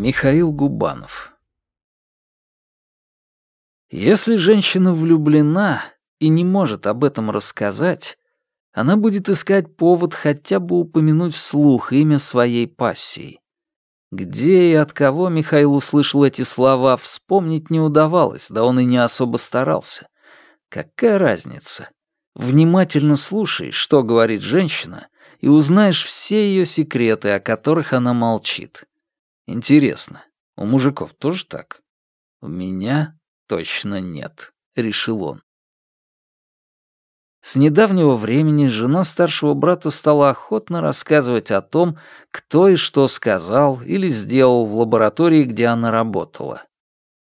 Михаил Губанов Если женщина влюблена и не может об этом рассказать, она будет искать повод хотя бы упомянуть вслух имя своей пассии. Где и от кого Михаил услышал эти слова, вспомнить не удавалось, да он и не особо старался. Какая разница? Внимательно слушай, что говорит женщина, и узнаешь все ее секреты, о которых она молчит. Интересно, у мужиков тоже так? У меня точно нет, решил он. С недавнего времени жена старшего брата стала охотно рассказывать о том, кто и что сказал или сделал в лаборатории, где она работала.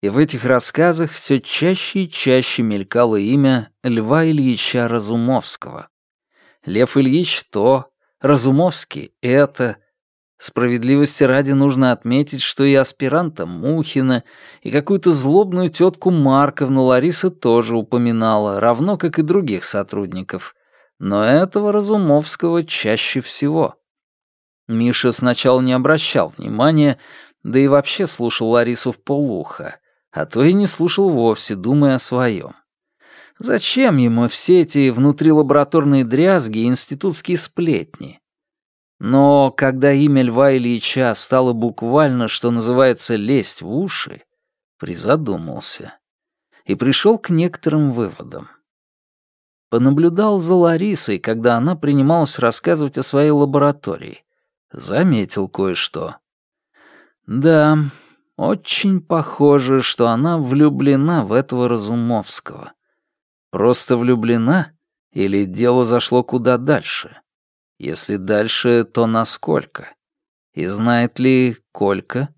И в этих рассказах все чаще и чаще мелькало имя Льва Ильича Разумовского. Лев Ильич то, Разумовский — это, Справедливости ради нужно отметить, что и аспиранта Мухина, и какую-то злобную тетку Марковну Лариса тоже упоминала, равно как и других сотрудников. Но этого Разумовского чаще всего. Миша сначала не обращал внимания, да и вообще слушал Ларису в полуха, а то и не слушал вовсе, думая о своем. Зачем ему все эти внутрилабораторные дрязги и институтские сплетни? Но когда имя Льва Ильича стало буквально, что называется, лезть в уши, призадумался и пришел к некоторым выводам. Понаблюдал за Ларисой, когда она принималась рассказывать о своей лаборатории. Заметил кое-что. Да, очень похоже, что она влюблена в этого Разумовского. Просто влюблена или дело зашло куда дальше? Если дальше, то насколько? И знает ли Колька?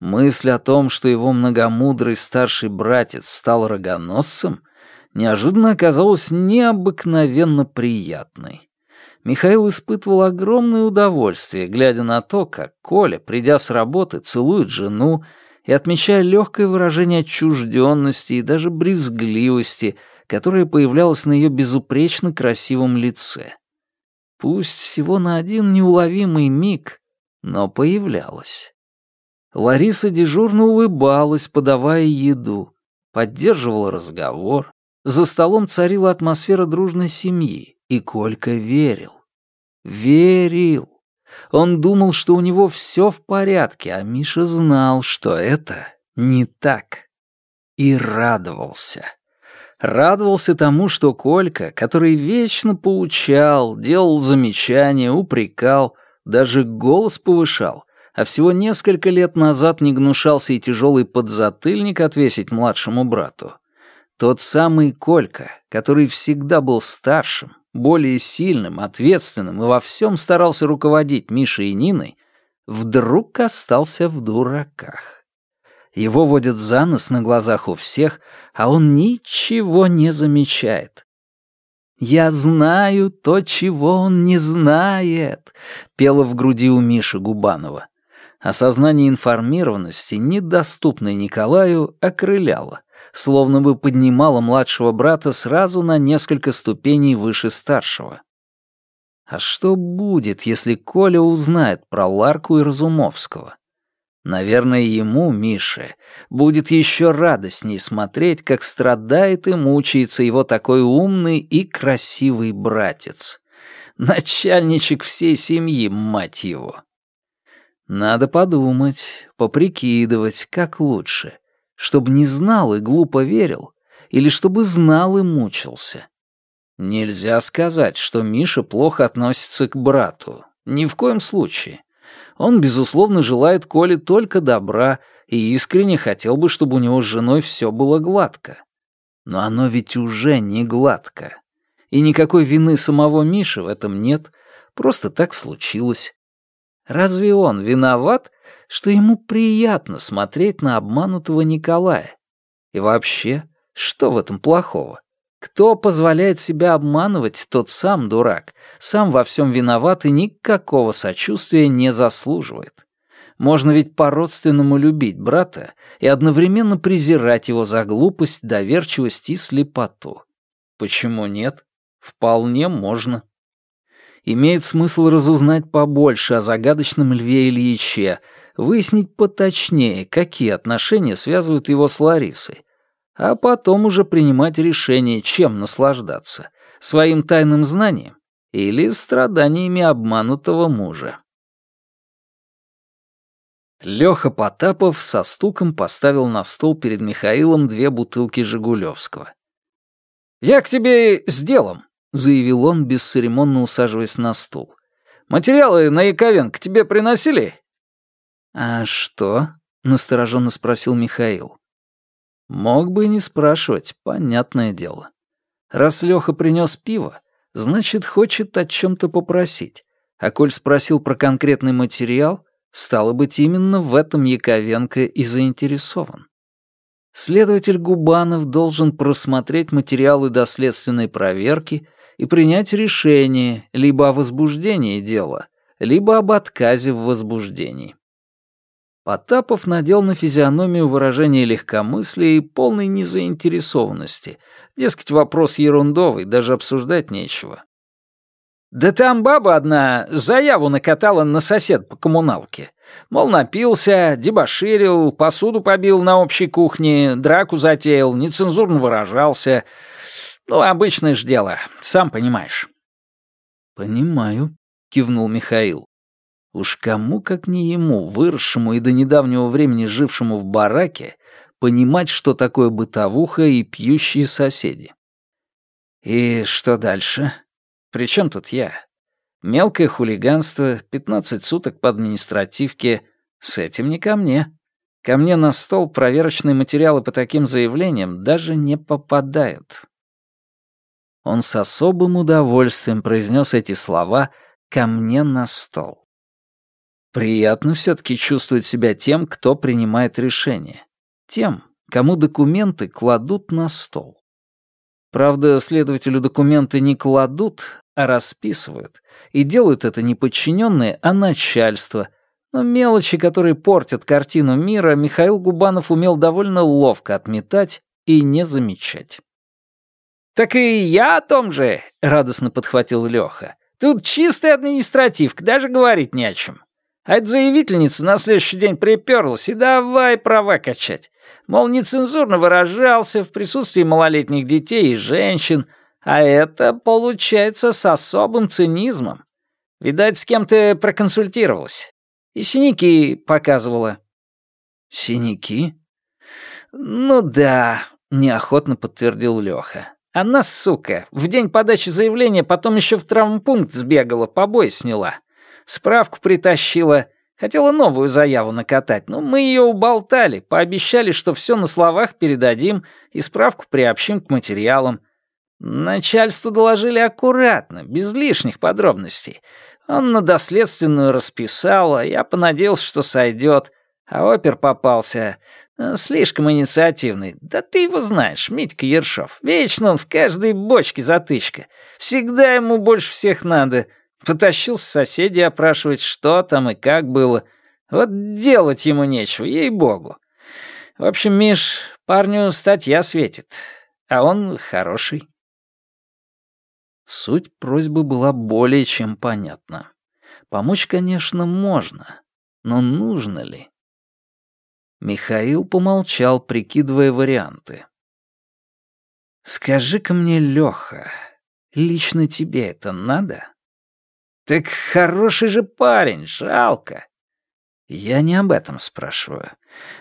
Мысль о том, что его многомудрый старший братец стал рогоносцем, неожиданно оказалась необыкновенно приятной. Михаил испытывал огромное удовольствие, глядя на то, как Коля, придя с работы, целует жену и отмечая легкое выражение отчужденности и даже брезгливости, которое появлялось на ее безупречно красивом лице. Пусть всего на один неуловимый миг, но появлялась. Лариса дежурно улыбалась, подавая еду, поддерживала разговор. За столом царила атмосфера дружной семьи, и Колька верил. Верил. Он думал, что у него все в порядке, а Миша знал, что это не так. И радовался радовался тому, что Колька, который вечно поучал, делал замечания, упрекал, даже голос повышал, а всего несколько лет назад не гнушался и тяжелый подзатыльник отвесить младшему брату. Тот самый Колька, который всегда был старшим, более сильным, ответственным и во всем старался руководить Мишей и Ниной, вдруг остался в дураках. Его водят за нос на глазах у всех, а он ничего не замечает. «Я знаю то, чего он не знает», — пела в груди у Миши Губанова. Осознание информированности, недоступной Николаю, окрыляло, словно бы поднимало младшего брата сразу на несколько ступеней выше старшего. А что будет, если Коля узнает про Ларку и Разумовского? Наверное, ему, Мише, будет еще радостней смотреть, как страдает и мучается его такой умный и красивый братец. Начальничек всей семьи, мать его. Надо подумать, поприкидывать, как лучше, чтобы не знал и глупо верил, или чтобы знал и мучился. Нельзя сказать, что Миша плохо относится к брату. Ни в коем случае. Он, безусловно, желает Коле только добра и искренне хотел бы, чтобы у него с женой все было гладко. Но оно ведь уже не гладко. И никакой вины самого Миши в этом нет, просто так случилось. Разве он виноват, что ему приятно смотреть на обманутого Николая? И вообще, что в этом плохого? Кто позволяет себя обманывать, тот сам дурак, сам во всем виноват и никакого сочувствия не заслуживает. Можно ведь по-родственному любить брата и одновременно презирать его за глупость, доверчивость и слепоту. Почему нет? Вполне можно. Имеет смысл разузнать побольше о загадочном Льве Ильиче, выяснить поточнее, какие отношения связывают его с Ларисой, а потом уже принимать решение, чем наслаждаться — своим тайным знанием или страданиями обманутого мужа. Лёха Потапов со стуком поставил на стол перед Михаилом две бутылки Жигулевского. «Я к тебе с делом», — заявил он, бесцеремонно усаживаясь на стул. «Материалы на Яковенко тебе приносили?» «А что?» — настороженно спросил Михаил. Мог бы и не спрашивать, понятное дело. Раз Лёха принёс пиво, значит, хочет о чём-то попросить. А коль спросил про конкретный материал, стало быть, именно в этом Яковенко и заинтересован. Следователь Губанов должен просмотреть материалы доследственной проверки и принять решение либо о возбуждении дела, либо об отказе в возбуждении. Потапов надел на физиономию выражение легкомыслия и полной незаинтересованности. Дескать, вопрос ерундовый, даже обсуждать нечего. «Да там баба одна заяву накатала на сосед по коммуналке. Мол, напился, дебоширил, посуду побил на общей кухне, драку затеял, нецензурно выражался. Ну, обычное ж дело, сам понимаешь». «Понимаю», — кивнул Михаил. Уж кому, как не ему, выросшему и до недавнего времени жившему в бараке, понимать, что такое бытовуха и пьющие соседи. И что дальше? При чем тут я? Мелкое хулиганство, 15 суток по административке. С этим не ко мне. Ко мне на стол проверочные материалы по таким заявлениям даже не попадают. Он с особым удовольствием произнес эти слова «ко мне на стол». Приятно все-таки чувствовать себя тем, кто принимает решения. Тем, кому документы кладут на стол. Правда, следователю документы не кладут, а расписывают. И делают это не подчиненные, а начальство. Но мелочи, которые портят картину мира, Михаил Губанов умел довольно ловко отметать и не замечать. «Так и я о том же», — радостно подхватил Лёха. «Тут чистая административка, даже говорить не о чем. А эта заявительница на следующий день приперлась и давай права качать. Мол, нецензурно выражался в присутствии малолетних детей и женщин, а это получается с особым цинизмом. Видать, с кем-то проконсультировалась. И синяки показывала. Синяки? Ну да, неохотно подтвердил Лёха. Она, сука, в день подачи заявления потом еще в травмпункт сбегала, побои сняла справку притащила. Хотела новую заяву накатать, но мы ее уболтали, пообещали, что все на словах передадим и справку приобщим к материалам. Начальству доложили аккуратно, без лишних подробностей. Он на доследственную расписал, а я понадеялся, что сойдет. А опер попался слишком инициативный. Да ты его знаешь, Митька Ершов. Вечно он в каждой бочке затычка. Всегда ему больше всех надо — Потащил соседей опрашивать, что там и как было. Вот делать ему нечего, ей-богу. В общем, Миш, парню статья светит, а он хороший. Суть просьбы была более чем понятна. Помочь, конечно, можно, но нужно ли? Михаил помолчал, прикидывая варианты. «Скажи-ка мне, Лёха, лично тебе это надо?» «Так хороший же парень, жалко». «Я не об этом спрашиваю.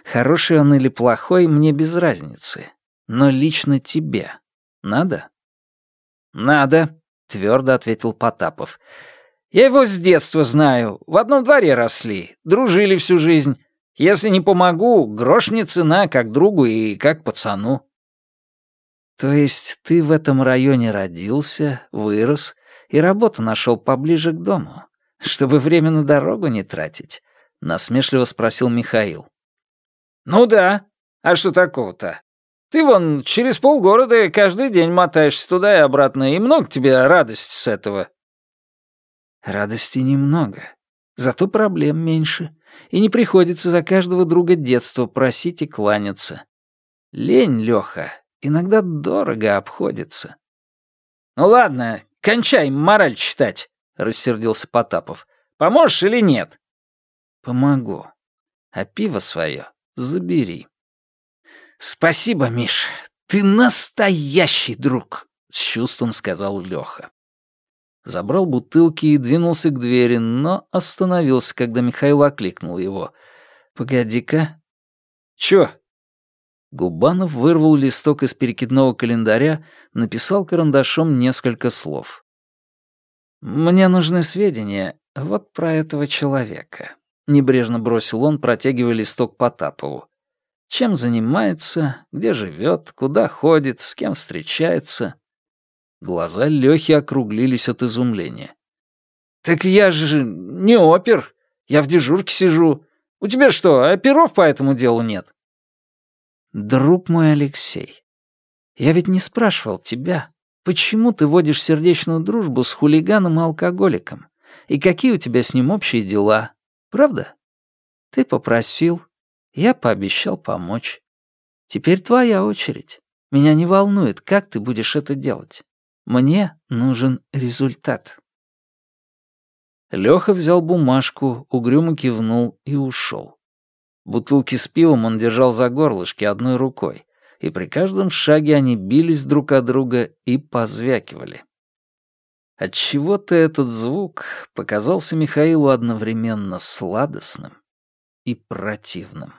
Хороший он или плохой, мне без разницы. Но лично тебе надо?» «Надо», — твердо ответил Потапов. «Я его с детства знаю. В одном дворе росли, дружили всю жизнь. Если не помогу, грош мне цена, как другу и как пацану». «То есть ты в этом районе родился, вырос и работу нашел поближе к дому, чтобы время на дорогу не тратить?» — насмешливо спросил Михаил. «Ну да. А что такого-то? Ты вон через полгорода каждый день мотаешься туда и обратно, и много тебе радости с этого». «Радости немного. Зато проблем меньше, и не приходится за каждого друга детства просить и кланяться. Лень, Лёха, иногда дорого обходится». «Ну ладно, Кончай мораль читать», — рассердился Потапов. «Поможешь или нет?» «Помогу. А пиво свое забери. «Спасибо, Миш, ты настоящий друг», — с чувством сказал Лёха. Забрал бутылки и двинулся к двери, но остановился, когда Михаил окликнул его. «Погоди-ка». «Чё?» Губанов вырвал листок из перекидного календаря, написал карандашом несколько слов. «Мне нужны сведения вот про этого человека», — небрежно бросил он, протягивая листок Потапову. «Чем занимается, где живет, куда ходит, с кем встречается». Глаза Лёхи округлились от изумления. «Так я же не опер. Я в дежурке сижу. У тебя что, оперов по этому делу нет?» «Друг мой Алексей, я ведь не спрашивал тебя, почему ты водишь сердечную дружбу с хулиганом и алкоголиком, и какие у тебя с ним общие дела, правда? Ты попросил, я пообещал помочь. Теперь твоя очередь. Меня не волнует, как ты будешь это делать. Мне нужен результат». Лёха взял бумажку, угрюмо кивнул и ушел. Бутылки с пивом он держал за горлышки одной рукой, и при каждом шаге они бились друг от друга и позвякивали. Отчего-то этот звук показался Михаилу одновременно сладостным и противным.